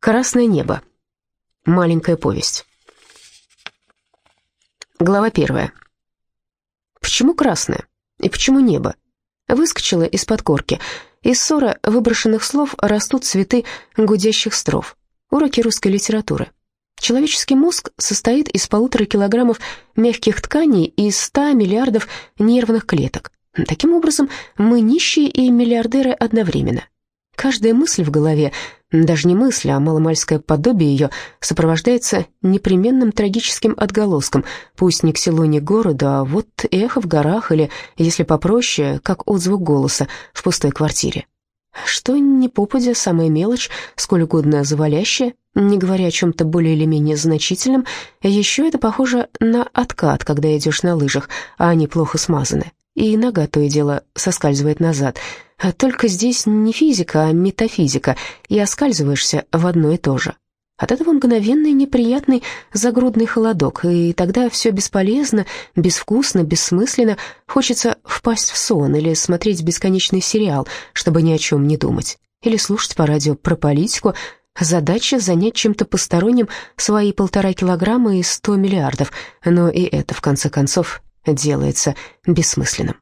Красное небо. Маленькая повесть. Глава первая. Почему красное? И почему небо? Выскочила из-под корки. Из ссора выброшенных слов растут цветы гудящих стров. Уроки русской литературы. Человеческий мозг состоит из полутора килограммов мягких тканей и ста миллиардов нервных клеток. Таким образом, мы нищие и миллиардеры одновременно. Каждая мысль в голове, даже не мысль, а маломальское подобие ее, сопровождается непременным трагическим отголоском, пусть не к селу, ни к городу, а вот эхо в горах или, если попроще, как отзвук голоса в пустой квартире. Что не попадя, самая мелочь, сколь угодно завалящая, не говоря о чем-то более или менее значительном, еще это похоже на откат, когда идешь на лыжах, а они плохо смазаны, и нога то и дело соскальзывает назад. А только здесь не физика, а метафизика, и оскальзываешься в одно и то же. От этого мгновенный неприятный загрудный холодок, и тогда все бесполезно, безвкусно, бессмысленно. Хочется впасть в сон или смотреть бесконечный сериал, чтобы ни о чем не думать. Или слушать по радио про политику. Задача занять чем-то посторонним свои полтора килограмма и сто миллиардов, но и это, в конце концов, делается бессмысленным.